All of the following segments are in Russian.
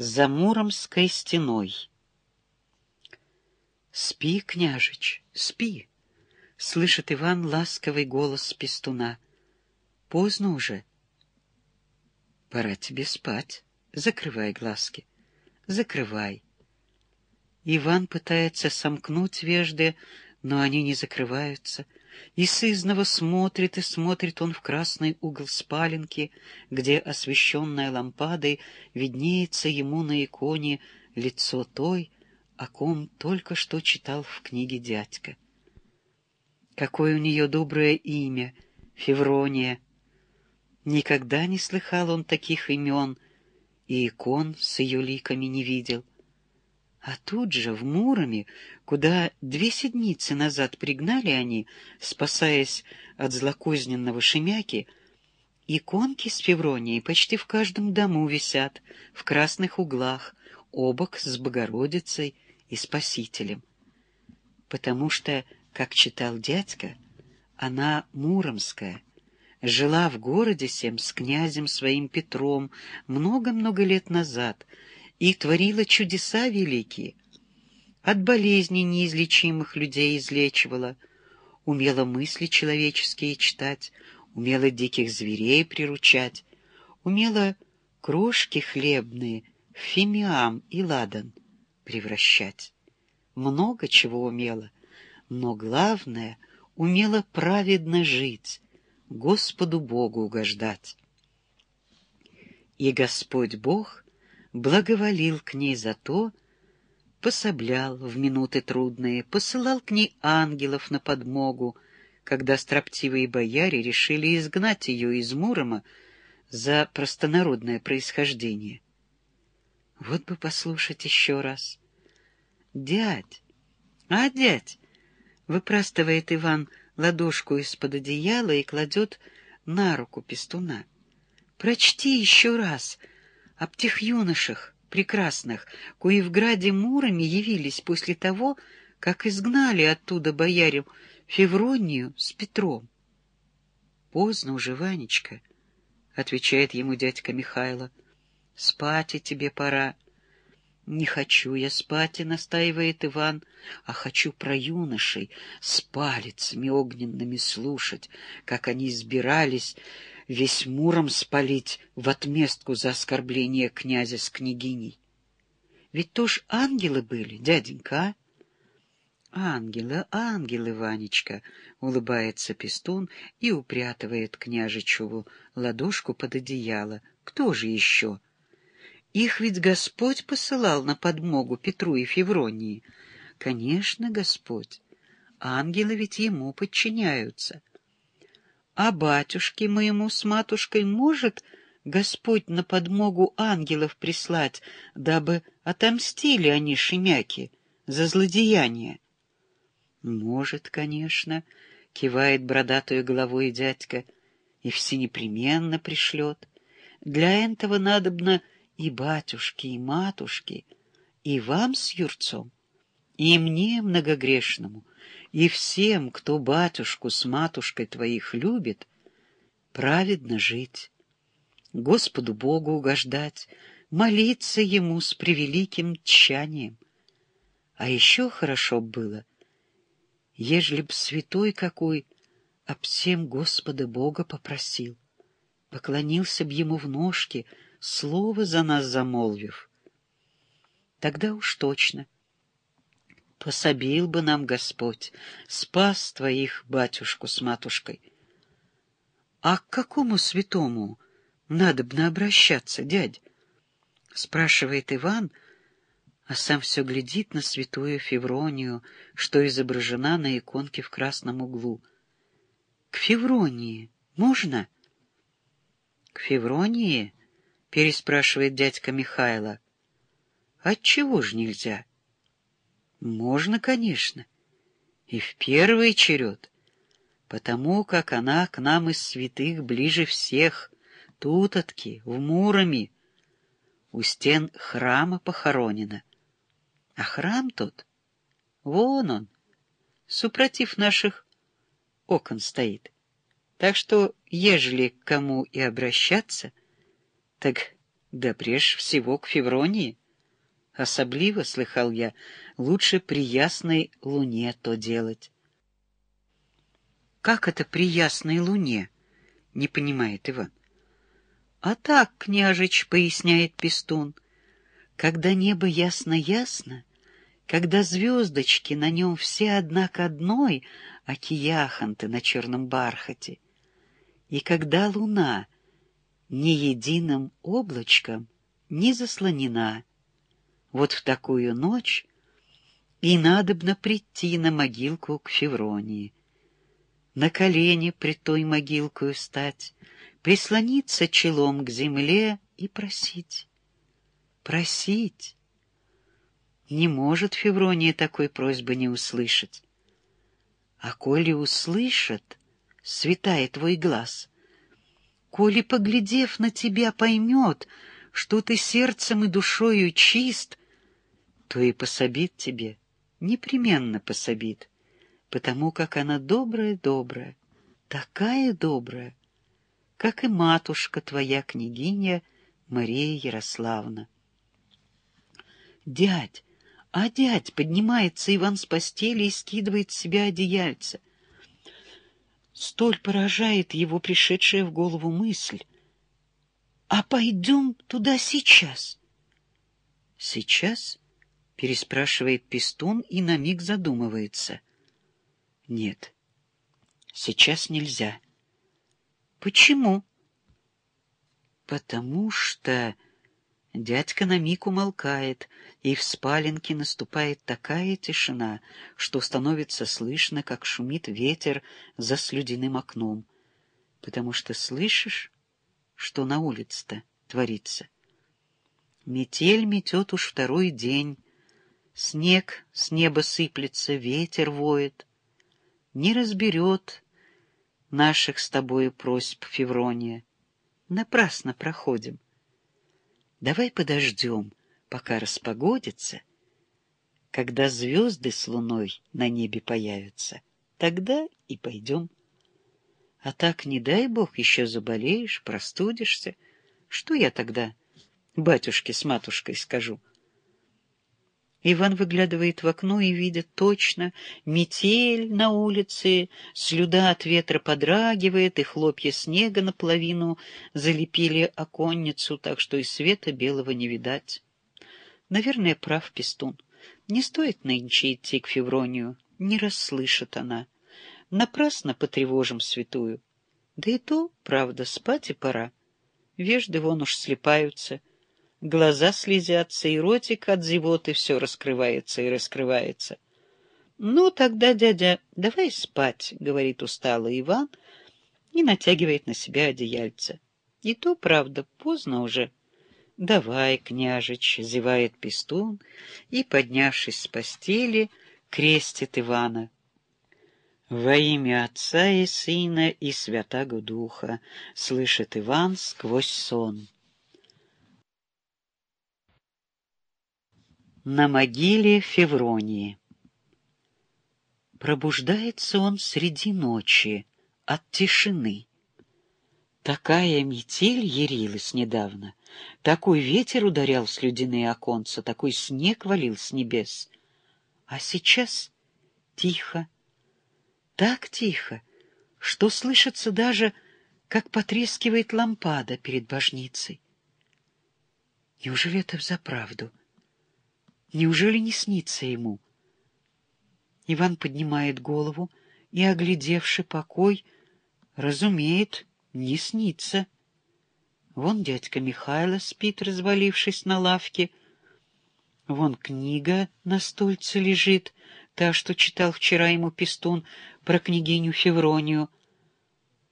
За Муромской стеной. «Спи, княжич, спи!» — слышит Иван ласковый голос пестуна. «Поздно уже. Пора тебе спать. Закрывай глазки. Закрывай». Иван пытается сомкнуть вежды, но они не закрываются — и сызново смотрит и смотрит он в красный угол спаленки, где, освещенная лампадой, виднеется ему на иконе лицо той, о ком только что читал в книге дядька. Какое у нее доброе имя — Феврония! Никогда не слыхал он таких имен, и икон с ее ликами не видел — а тут же, в Муроме, куда две седмицы назад пригнали они, спасаясь от злокозненного Шемяки, иконки с Февронией почти в каждом дому висят, в красных углах, обок с Богородицей и Спасителем. Потому что, как читал дядька, она муромская, жила в городе сем с князем своим Петром много-много лет назад — и творила чудеса великие. От болезней неизлечимых людей излечивала, умела мысли человеческие читать, умела диких зверей приручать, умела крошки хлебные в фимиам и ладан превращать. Много чего умела, но главное — умела праведно жить, Господу Богу угождать. И Господь Бог — благоволил к ней за то, пособлял в минуты трудные, посылал к ней ангелов на подмогу, когда строптивые бояре решили изгнать ее из Мурома за простонародное происхождение. Вот бы послушать еще раз. «Дядь! А, дядь!» — выпрастывает Иван ладошку из-под одеяла и кладет на руку пестуна. «Прочти еще раз!» Об тех юношах прекрасных, кои в граде Муроме явились после того, как изгнали оттуда боярю Февронию с Петром. — Поздно уже, Ванечка, — отвечает ему дядька Михайло. — Спать и тебе пора. — Не хочу я спать, — настаивает Иван, — а хочу про юношей с палицами огненными слушать, как они избирались весь Муром спалить в отместку за оскорбление князя с княгиней. Ведь то ж ангелы были, дяденька, а? Ангелы, ангелы, Ванечка, — улыбается Пестун и упрятывает княжичеву ладошку под одеяло. Кто же еще? Их ведь Господь посылал на подмогу Петру и Февронии. Конечно, Господь. Ангелы ведь ему подчиняются. А батюшке моему с матушкой может Господь на подмогу ангелов прислать, дабы отомстили они Шемяки за злодеяние? Может, конечно, кивает бородатую головой дядька, и все непременно пришлет. Для этого надобно и батюшки, и матушки, и вам с Юрцом, и мне многогрешному, и всем, кто батюшку с матушкой твоих любит, праведно жить, Господу Богу угождать, молиться Ему с превеликим тщанием. А еще хорошо было, ежели б святой какой об всем Господа Бога попросил, поклонился б Ему в ножки, слово за нас замолвив. Тогда уж точно — пособил бы нам Господь, спас твоих батюшку с матушкой. А к какому святому надо бы обращаться, дядь? — спрашивает Иван, а сам все глядит на святую Февронию, что изображена на иконке в красном углу. — К Февронии можно? — К Февронии? — переспрашивает дядька Михайло. — Отчего ж нельзя? — можно, конечно, и в первый черед, потому как она к нам из святых ближе всех, тутотки, в Муроме, у стен храма похоронена. А храм тот, вон он, супротив наших окон стоит. Так что, ежели к кому и обращаться, так Да прежде всего к Февронии. Особливо, слыхал я, лучше при ясной луне то делать. Как это при ясной луне? Не понимает Иван. А так, княжич, поясняет Пестун, когда небо ясно-ясно, когда звездочки на нем все одна к одной, аки яхонты на черном бархате, и когда луна ни единым облачком не заслонена, вот в такую ночь и надобно прийти на могилку к Февронии, на колени пред той могилкою стать, прислониться челом к земле и просить. Просить. Не может Феврония такой просьбы не услышать. А коли услышит, светает твой глаз, коли, поглядев на тебя, поймет, что ты сердцем и душою чист, то и пособит тебе, непременно пособит, потому как она добрая-добрая, такая добрая, как и матушка твоя княгиня Мария Ярославна. «Дядь, а дядь!» — поднимается Иван с постели и скидывает с себя одеяльце. Столь поражает его пришедшая в голову мысль — а пойдем туда сейчас. Сейчас? Переспрашивает Пестун и на миг задумывается. Нет, сейчас нельзя. Почему? Потому что... Дядька на миг умолкает, и в спаленке наступает такая тишина, что становится слышно, как шумит ветер за слюдяным окном. Потому что слышишь, что на улице-то творится. Метель метет уж второй день, снег с неба сыплется, ветер воет. Не разберет наших с тобою просьб Феврония. Напрасно проходим. Давай подождем, пока распогодится, когда звезды с луной на небе появятся. Тогда и пойдем. А так, не дай бог, еще заболеешь, простудишься. Что я тогда батюшке с матушкой скажу? Иван выглядывает в окно и видит точно метель на улице, слюда от ветра подрагивает, и хлопья снега наполовину залепили оконницу, так что и света белого не видать. Наверное, прав Пестун. Не стоит нынче идти к Февронию, не расслышит она. Напрасно потревожим святую. Да и то, правда, спать и пора. Вежды вон уж слепаются, глаза слезятся, и ротик от зевоты все раскрывается и раскрывается. — Ну, тогда, дядя, давай спать, — говорит устало Иван и натягивает на себя одеяльце. И то, правда, поздно уже. — Давай, княжич, — зевает пестун и, поднявшись с постели, крестит Ивана. Во имя Отца и Сына и Святаго Духа, слышит Иван сквозь сон. На могиле Февронии Пробуждается он среди ночи от тишины. Такая метель ярилась недавно, такой ветер ударял в слюдяные оконца, такой снег валил с небес. А сейчас тихо, так тихо, что слышится даже, как потрескивает лампада перед божницей. Неужели это взаправду? Неужели не снится ему? Иван поднимает голову и, оглядевши покой, разумеет, не снится. Вон дядька Михайло спит, развалившись на лавке. Вон книга на стульце лежит, та, что читал вчера ему Пестун про княгиню Февронию.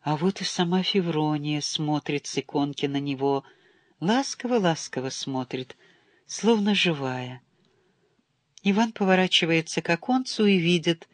А вот и сама Феврония смотрит с иконки на него, ласково-ласково смотрит, словно живая. Иван поворачивается к оконцу и видит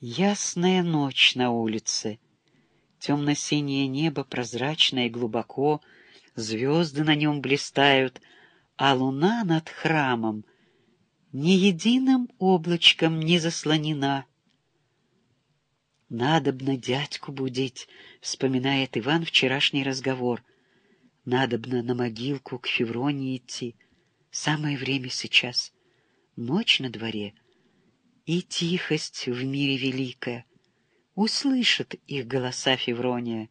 ясная ночь на улице. Темно-синее небо прозрачное и глубоко, звезды на нем блистают, а луна над храмом — ни единым облачком не заслонена. «Надобно дядьку будить», — вспоминает Иван вчерашний разговор. Надобно на могилку к Февронии идти. Самое время сейчас. Ночь на дворе. И тихость в мире великая. Услышит их голоса Феврония.